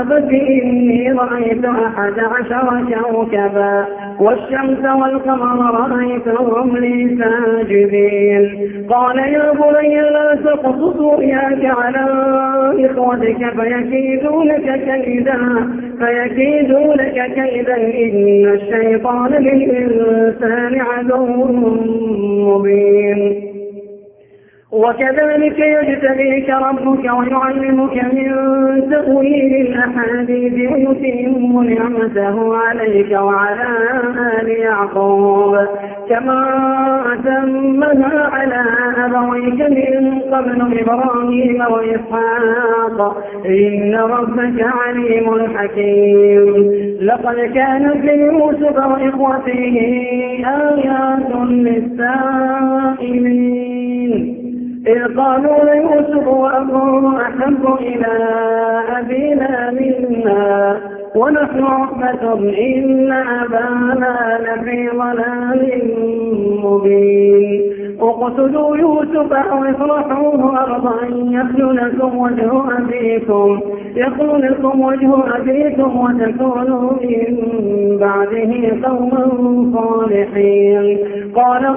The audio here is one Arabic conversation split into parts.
أبت إني رأيت أحد عشر كوكبا والشمس والقمر رأيتهم لي ساجدين. قال يا بني لا تقصص رؤياك على إخوتك فيكيدوا لك كيدا فيكيدوا لك كيدا. إن الشيطان للإنسان عدو مبين. وكذلك يجتبيك ربك ويعلمك من تأويل الأحاديث ويتم نعمته عليك وعلى آل يعقوب. كما أتمها على أبويك من قبل إبراهيم وإسحاق. إن ربك عليم حكيم. لقد كان في يوسف وإخوته آيات للسائلين. إذ قالوا ليوسف وأخوه أحب إلى أبينا منا ونحن رحمة إن أبانا لفي ضلال مبين. اقتلوا يوسف أو اطرحوه أرضا يخل لكم وجه أبيكم يخل لكم وجه أبيكم وتكونوا من بعده قوما صالحين. قال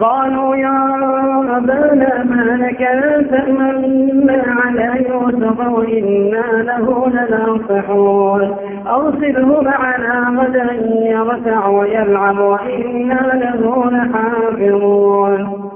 قالوا يا أبانا ما لك لا تأمنا على يوسف وإنا له لناصحون أرسله معنا غدا يرتع ويلعب وإنا له لحافظون.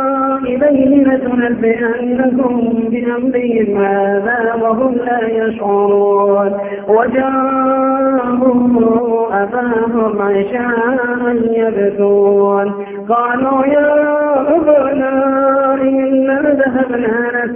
إليه لتنبئنكم بأمرهم هذا وهم لا يشعرون وجاءوا أباهم عشاء يبكون قالوا يا أبانا إنا ذهبنا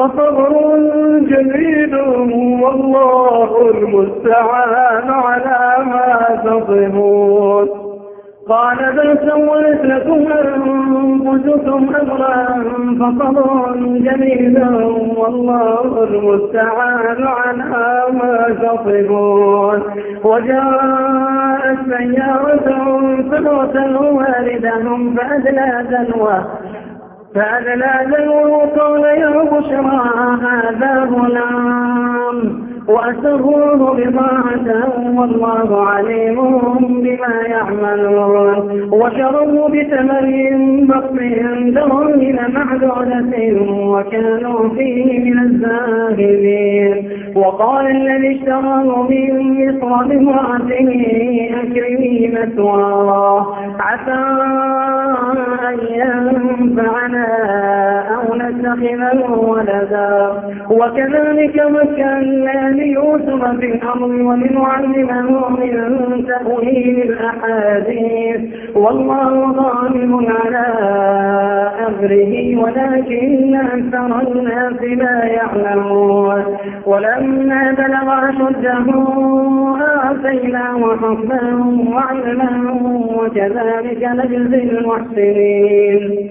فصبر جميل والله المستعان على ما تصفون. قال بل سولت لكم أنفسكم أمرا فصبر جميل والله المستعان على ما تصفون. وجاءت سيارة فقتلوا والدهم فأدلى دلوه فأدلى دلوه قال يا بشرى هذا غلام. وأسروه بضاعة والله عليم بما يعملون. وشروا بثمن بخس دراهم معدودة وكانوا فيه من الزاهدين. وقال الذي اشتراه من مصر بامرأته أكرمي مثواه عسى أن ينفعنا أو نتخذه ولدا. وكذلك مكنا ليوسف في الأرض ولنعلمه من تأويل الأحاديث والله ظالم على أمره ولكن أكثر الناس لا يعلمون. ولا فلما بلغ أشده آتيناه حكما وعلما وكذلك نجزي المحسنين.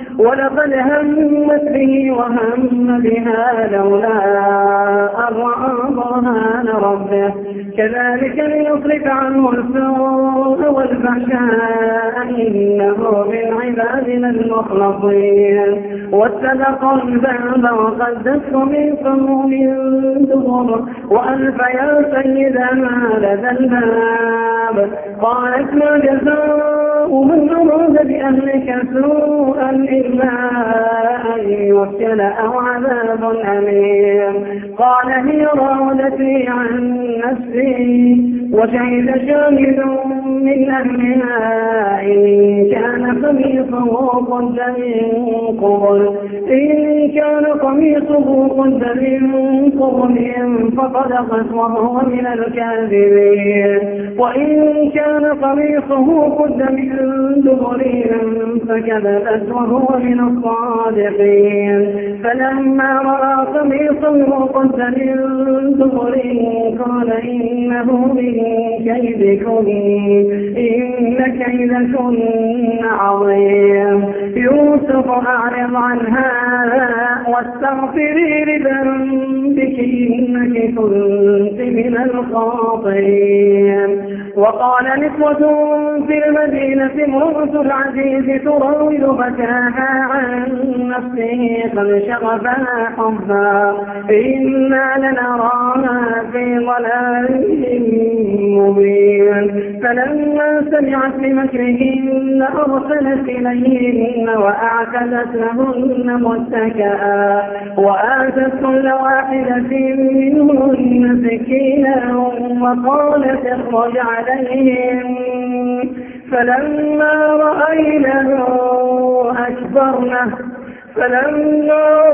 ولقد همت به وهم بها لولا أن برهان ربه. كذلك ليصرف عنه السوء والفحشاء إنه من عبادنا المخلصين. واتبق الباب وقدته من قوم دبر. وألف يا سيدنا لدى الباب. قالت ما جزاء من أراد بأهلك سوءا إلا أن يسكن أو عذاب أليم. قال هي راودتي عن نفسي وشهد شاهد من أهلها إن كان قميصه قد من قبل. إن كان قميصه قد من قبل فصدقت وهو من الكاذبين. وإن كان قميصه قد من فكذبت وهو من الصادقين. فلما رأى قميصه قد من دبر قال إنه من كيدكم إن كيدكن عظيم. يوسف أعرض عن هذا واستغفري لذنبك إنك كنت من الخاطئين. وقال نسوة في المدينة امرأة العزيز تراود فتاها عن نفسه قد شغفها حبا. إنا لنراها في ضلال مبين. فلما سمعت بمكرهن أرسلت إليهن وأعتدت لهن متكئا. وآتت كل واحدة منهن سكينا وقالت اخرج عليهم. فلما رأينه أكبرنه فلما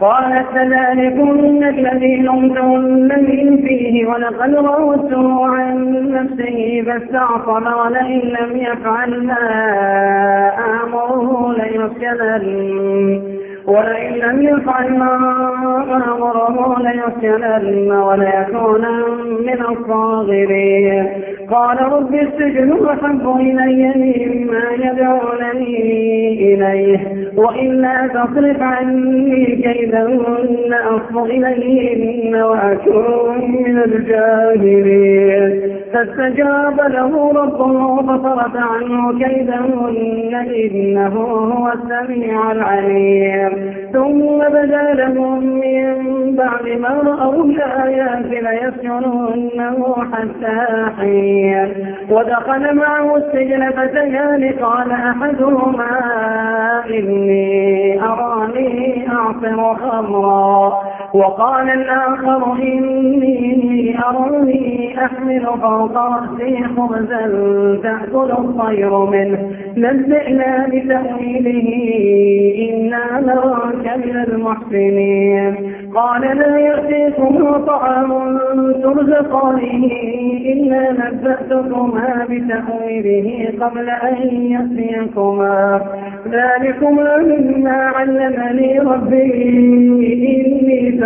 قالت فذلكن الذي لمتنني فيه ولقد راودته عن نفسه فاستعصم ولئن لم يفعل ما آمره ليسجنن ولئن لم يفعل ما أمره ليسجنن وليكون من الصاغرين. قال رب السجن أحب إلي مما يدعونني إليه وإلا تصرف عني كيدهن أصب إليهن وأكون من الجاهلين. فاستجاب له ربه فصرف عنه كيدهن إنه هو السميع العليم. ثم بدا لهم من بعد ما رأوا الآيات ليسجننه حتى حين ودخل معه السجن فتيان قال أحدهما إني أراني أعصر خمرا. وقال الآخر إني أراني أحمل فوق رأسي خبزا تأكل الطير منه. نبئنا بتأويله إنا نراك من المحسنين. قال لا يأتيكم طعام ترزقانه إلا نبأتكما بتأويله قبل أن يأتيكما. ذلكما مما علمني ربي. إني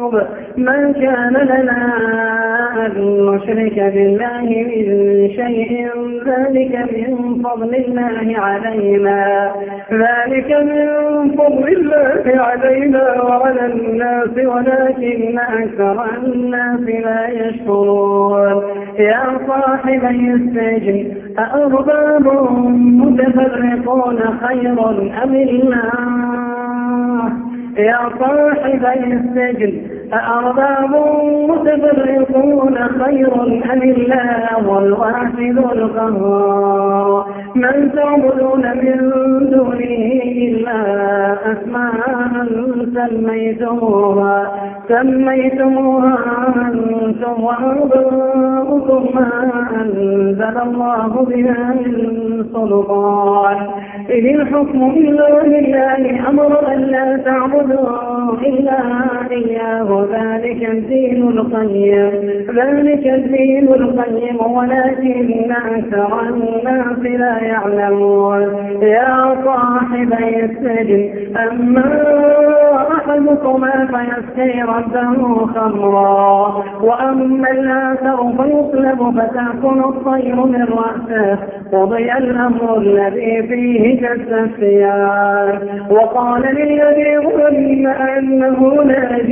من كان لنا أن نشرك بالله من شيء ذلك من فضل الله علينا. ذلك من فضل الله علينا وعلى الناس ولكن أكثر الناس لا يشكرون. يا صاحبي السجن أأرباب متفرقون خير أم الله؟ يا صاحبي السجن أأرباب متفرقون خير أم الله الواحد القهار؟ من تعبدون من دونه إلا أسماء سميتموها سميتموها أنتم وآباؤكم ما أنزل الله بها من سلطان. إن الحكم إلا لله أمر أن لا تعبدوا إلا إياه. ذلك الدين القيم ذلك الدين القيم ولكن أكثر الناس لا يعلمون. يا صاحبي السجن أما أحدكما فيسقي ربه خمرا وأما الآخر فيصلب فتأكل الطير من رأسه قضي الأمر الذي فيه كالتسيان وقال للذي ظن أنه ناج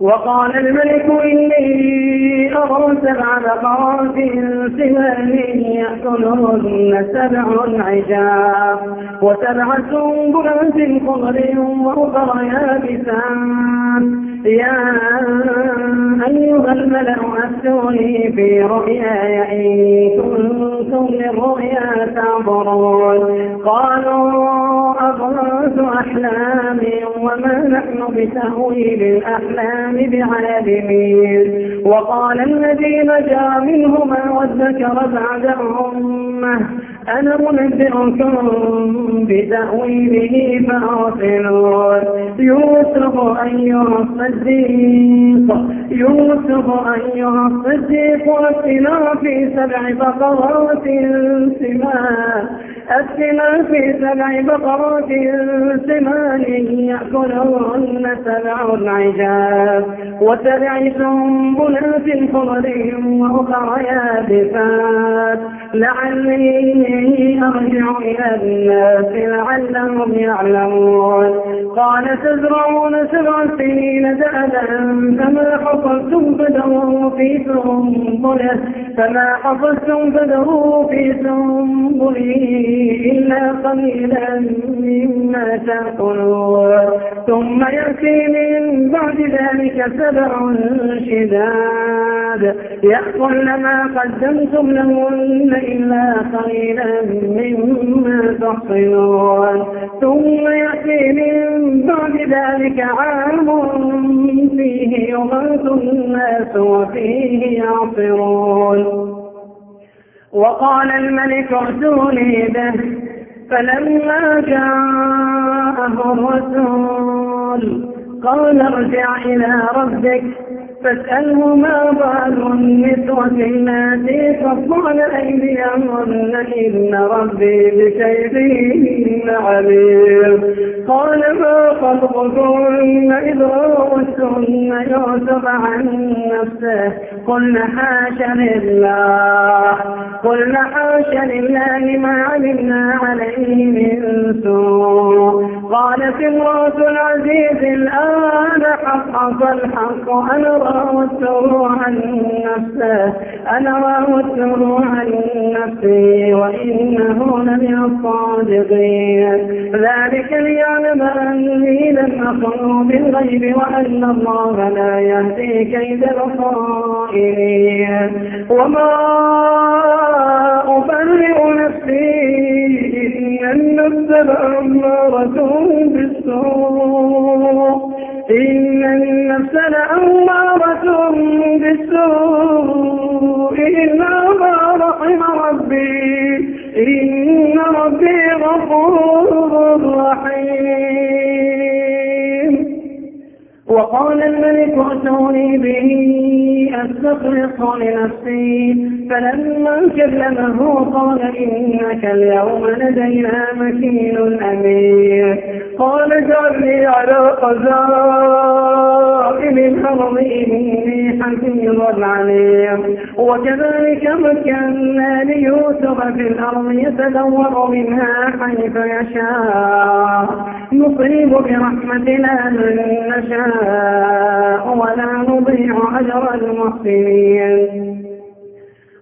وقال الملك إني أرى سبع بقرات سمان يأكلهن سبع عجاب وسبع سنبلات خضر وأخر يابسات. يا أيها الملأ أفتوني في رؤياي إن كنتم للرؤيا تعبرون قالوا أضغاث أحلام وما نحن بتأويل الأحلام بعالمين. وقال الذي نجا منهما وادكر بعد أمة أنا منبئكم بتأويله فأرسلون. يوسف أيها الصديق يوسف أيها الصديق أفتنا في سبع بقرات سمان أفتنا في سبع بقرات سمان يأكلهن سبع عجاب وسبع سنبلات خضر وأخر يابسات. لعلي أرجع إلى الناس لعلهم يعلمون. قال تزرعون سبع سنين دأبا فما حصلتم فدروا في سنبله فما حصلتم فدروا في سنبله إلا قليلا مما تأكلون. ثم يأتي من بعد ذلك سبع شداد يأكل ما قدمتم لهن إلا قليلا مما تحصنون. ثم يأتي من بعد ذلك عام فيه يغاث الناس وفيه يعصرون. وقال الملك ائتوني به. فلما جاءه الرسول قال ارجع إلى ربك. فاسأله ما بال النسوة التي قطعن أيديهن إن ربي بكيدهن عليم. قال ما خلقكن إذ راوتن يوسف عن نفسه؟ قلنا حاش لله. قلنا حاش لله ما علمنا عليه من سوء. قالت امرأة العزيز الآن حقق الحق أنا راودته عن نفسه أنا عن نفسي وإنه لمن الصادقين. ذلك ليعلم أني لم أخلو بالغيب وأن الله لا يهدي كيد الخائنين. وما أبرئ نفسي إن النفس لأمارة بالسوء. إن النفس لأمارة بالسوء إلا ما رحم ربي. إن ربي غفور رحيم. وقال الملك أتوني به أستخلص لنفسي. فلما كلمه قال إنك اليوم لدينا مكين أمين. قال اجعلني على خزائن الأرض إني حفيظ عليم. وكذلك مكنا ليوسف في الأرض يتدور منها حيث يشاء. نصيب برحمتنا من نشاء ولا نضيع أجر المحسنين.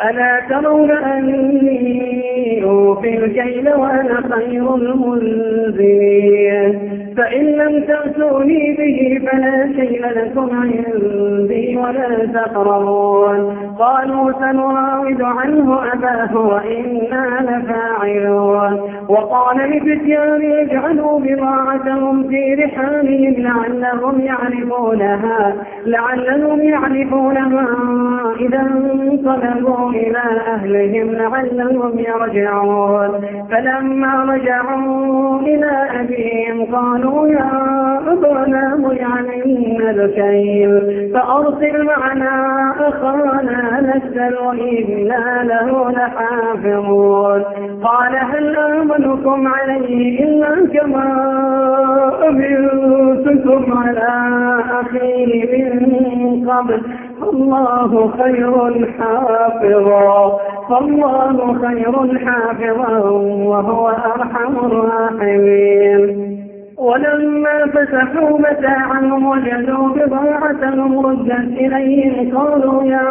ألا ترون أني أوفي الكيل وأنا خير المنزلين؟ فإن لم تأتوني به فلا شيء لكم عندي ولا تقربون. قالوا سنراود عنه أباه وإنا لفاعلون. وقال لفتيان يجعلوا بضاعتهم في رحالهم لعلهم يعرفونها لعلهم يعرفونها إذا انقلبوا إلى أهلهم لعلهم يرجعون. فلما رجعوا إلى أبيهم قالوا يا أبانا مجعلنا الكيل فأرسل معنا أخانا نسل وإنا له لحافظون. قال هل آمنكم عليه إلا كما أمنتكم على أخيه من قبل؟ الله خير حافظا فالله خير حافظا وهو أرحم الراحمين. ولما فتحوا متاعهم وجدوا بضاعتهم ردت إليهم قالوا يا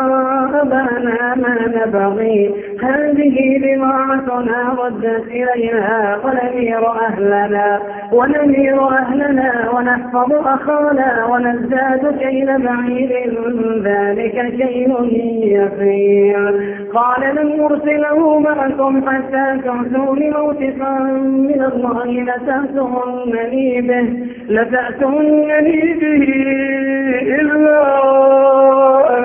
أبانا ما نبغي هذه بضاعتنا ردت إلينا ونمير أهلنا ونمير أهلنا ونحفظ أخانا ونزداد كيل بعيد ذلك كيل يسير. قال لن أرسله معكم حتى تعتون موثقا من الله لتأتونني به لتأتونني به إلا أن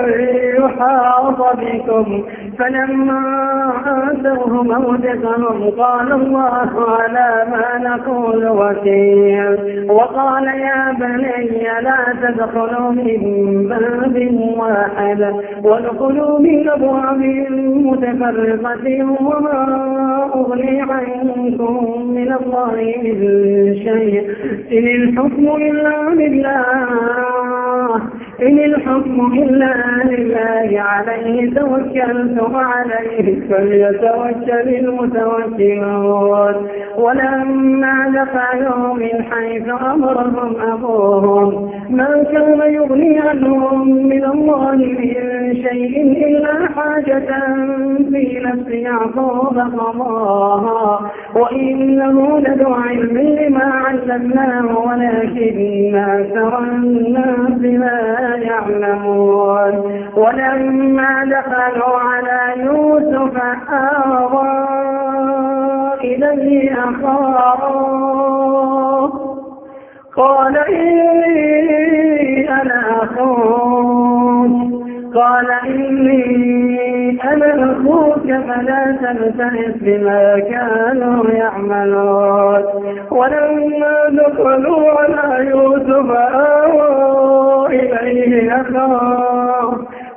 يحاط بكم. فلما آتوه موثقهم قال الله على ما نقول وكيل. وقال يا بني لا تدخلوا من باب واحد وادخلوا من أبواب متفرقة وما أغني عنكم من الله من شيء. إن الحكم إلا لله إن الحكم إلا لله عليه توكلت وعليه فليتوكل المتوكلون. ولما دخلوا من حيث أمرهم أبوهم ما كان يغني عنهم من الله من شيء إلا حاجة في نفس يعقوب قضاها. وإنه لذو علم لما علمناه ولكن أكثر الناس لا يعلمون. ولما دخلوا على يوسف آوى إليه أخاه. قال إني أنا أخوك. قال إني أنا أخوك. فلا تبتئس بما كانوا يعملون. ولما دخلوا على يوسف آوى إليه أخاه.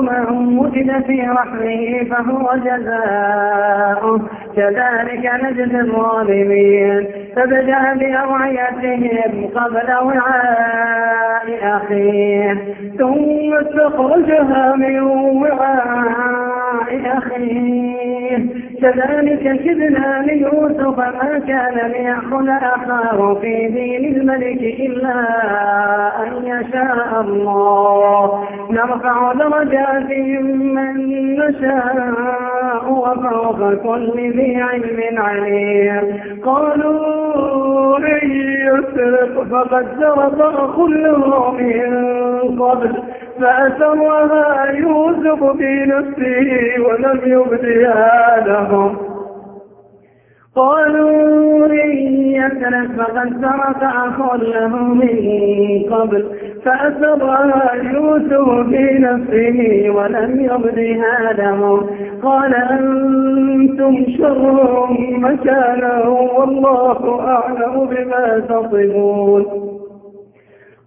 من وجد في رحمه فهو جزاؤه. كذلك نجزي الظالمين. فبدأ بأوعيتهم قبل وعاء أخيه. ثم استخرجها من وعاء أخيه. كذلك كدنا ليوسف ما كان ليأخذ أخاه في دين الملك إلا أن يشاء الله. نرفع درجات من نشاء وفوق كل ذي علم عليم. قالوا إن يسرق فقد سرق أخ له من قبل. فأسرها يوسف في نفسه ولم يبدها لهم. قالوا إن يسرق فقد سرق أخ له من قبل. فأسرها يوسف في نفسه ولم يبدها لهم. قال أنتم شر مكانا والله أعلم بما تصفون.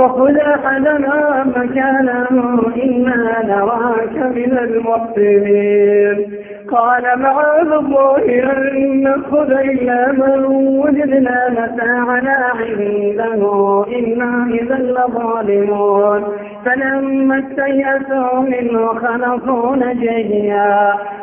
فخذ أحدنا مكانه إنا نراك من المحسنين قال معاذ الله أن نأخذ إلا من وجدنا متاعنا عنده. إنا إذا لظالمون. فلما استيأسوا منه خلقوا نجيا.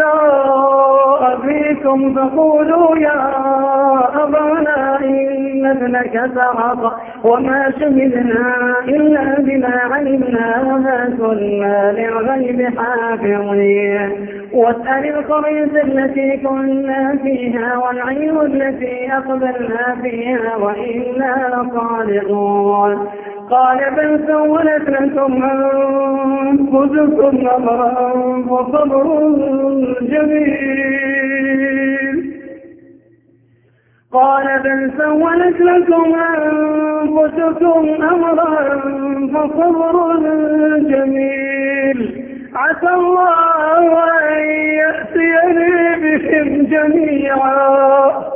إلى أبيكم فقولوا يا أبانا إن ابنك سرق وما شهدنا إلا بما علمنا وما كنا للغيب حافظين. واسأل القرية التي كنا فيها والعير التي أقبلنا فيها وإنا لصادقون. قال بل سولت لكم أنفسكم أمرا وصبر جميل. قال بل سولت لكم أنفسكم أمرا فصبر جميل. عسى الله أن يأتيني بهم جميعا.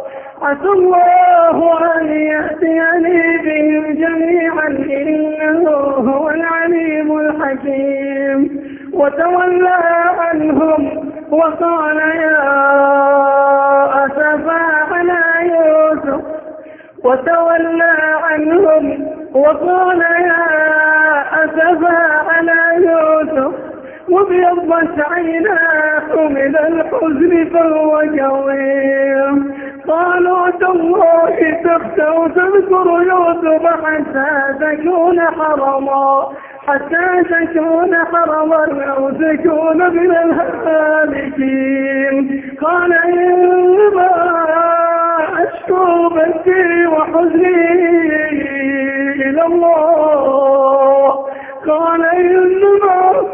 عسى الله أن يأتيني بهم جميعا إنه هو العليم الحكيم. وتولى عنهم وقال يا أسفا على يوسف. وتولى عنهم وقال يا أسفا على يوسف. وابيضت عيناه من الحزن فهو كظيم قالوا تالله تفتأ تذكر يوسف حتى تكون حرما. حتى تكون حرما أو تكون من الهالكين. قال إنما أشكو بثي وحزني إلى الله. قال إنما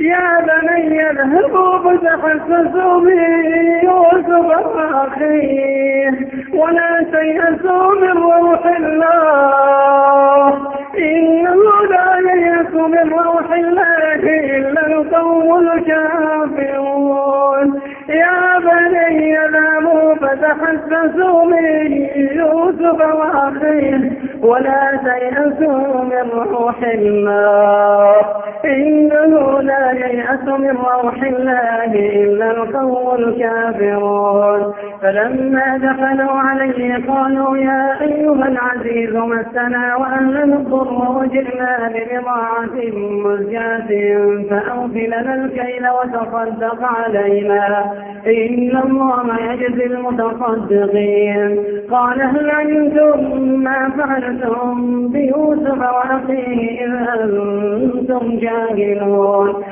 يا بني اذهبوا فتحسسوا من يوسف أخيه ولا تيأسوا من روح الله. إنه لا ييأس من روح الله إلا القوم الكافرون. يا بني اذهبوا فتحسسوا من يوسف وأخيه ولا تيأسوا من روح الله. إنه لا ييأس من روح الله إلا القوم الكافرون. فلما دخلوا عليه قالوا يا أيها العزيز مسنا وأهلنا الضر وجئنا ببضاعة مزجاة فأوفي لنا الكيل وتصدق علينا. إن الله يجزي المتصدقين. قال هل علمتم ما فعلتم بيوسف وأخيه إذ أنتم جاهلون؟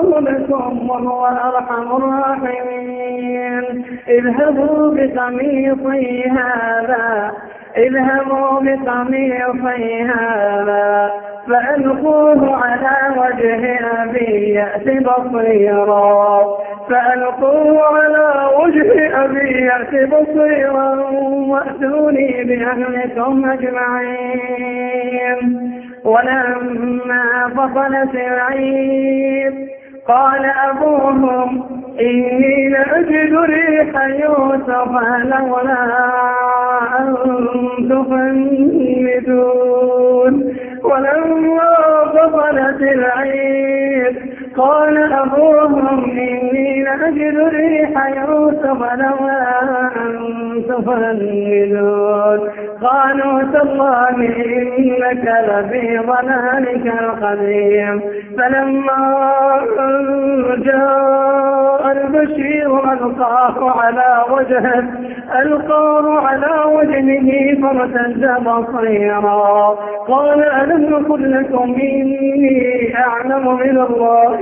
لكم وهو أرحم الراحمين. اذهبوا بقميصي هذا اذهبوا بقميصي هذا فألقوه على وجه أبي يأت بصيرا فألقوه على وجه أبي يأت بصيرا وأتوني بأهلكم أجمعين. ولما فصلت العيد قال أبوهم إني لأجد ريح يوسف لولا أن تفندون. ولما فصلت العيد قال أبوهم إني لأجد ريح يوسف لولا أن تفندون. قالوا تالله إنك لفي ضلالك القديم. فلما جاء البشير ألقاه على وجهه ألقاه على وجهه فارتد بصيرا. قال ألم نقل لكم إني أعلم من الله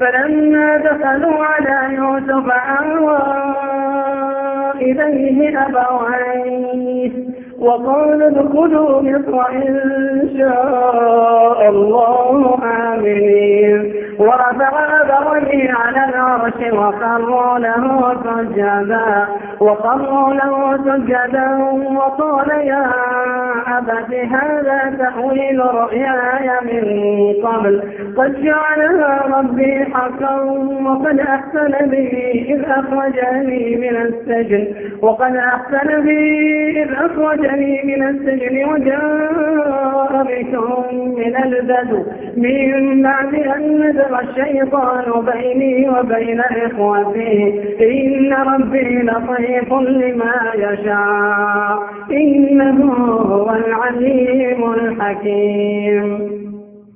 فلما دخلوا على يوسف آوى إليه أبويه وقال ادخلوا مصر إن شاء الله آمنين. ورفع أبويه على العرش وخروا له سجدا وخروا له سجدا وقال يا أبت هذا تأويل رؤياي من قبل؟ قد جعلها ربي حقا وقد أحسن بي إذ أخرجني من السجن وقد أحسن بي إذ أخرجني من السجن وجاء بكم من البدو من بعد أن نزغ الشيطان بيني وبين إخوتي إن ربي لطيف لما يشاء إنه هو العليم الحكيم.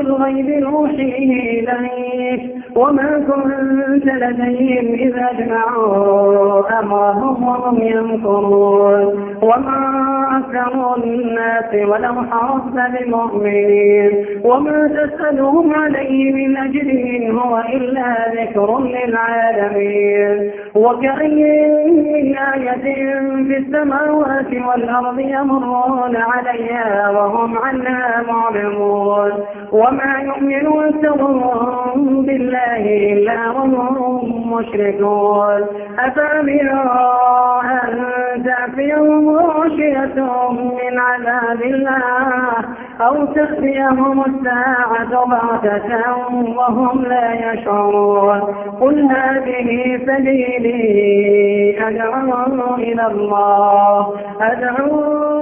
الغيب نوحيه إليك. وما كنت لديهم إذا أجمعوا أمرهم وهم يمكرون. وما أكثر الناس ولو حرصت بمؤمنين. وما تسألهم عليه من أجر هو إلا ذكر للعالمين. وكأي من آية في السماوات والأرض يمرون عليها وهم عنها معلمون وما يؤمن أكثرهم بالله إلا وهم مشركون. أفأمنوا أن تأتيهم غاشية من عذاب الله أو تأتيهم الساعة بغتة وهم لا يشعرون؟ قل هذه سبيلي أدعو إلى الله. أدعو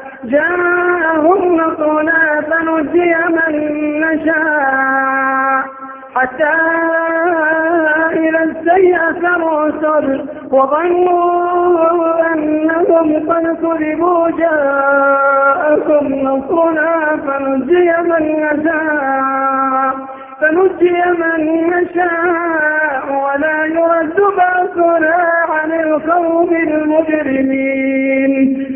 جاءهم نصرنا فنجي من نشاء حتى إذا استيأس الرسل وظنوا أنهم قد كذبوا جاءكم نصرنا فنجي من نشاء. فنجي من نشاء ولا يرد بأسنا عن القوم المجرمين.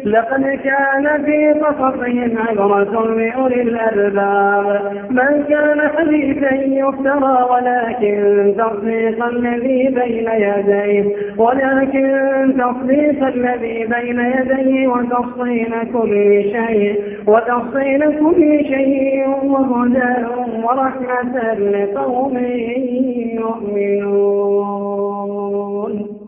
لقد كان في قصصهم عبرة لأولي الألباب. من كان حديثا يفترى ولكن تصديق الذي بين يديه ولكن تصديق الذي بين يديه وتفصيل كل شيء وتفصيل كل شيء وهدى ورحمة لقوم يؤمنون.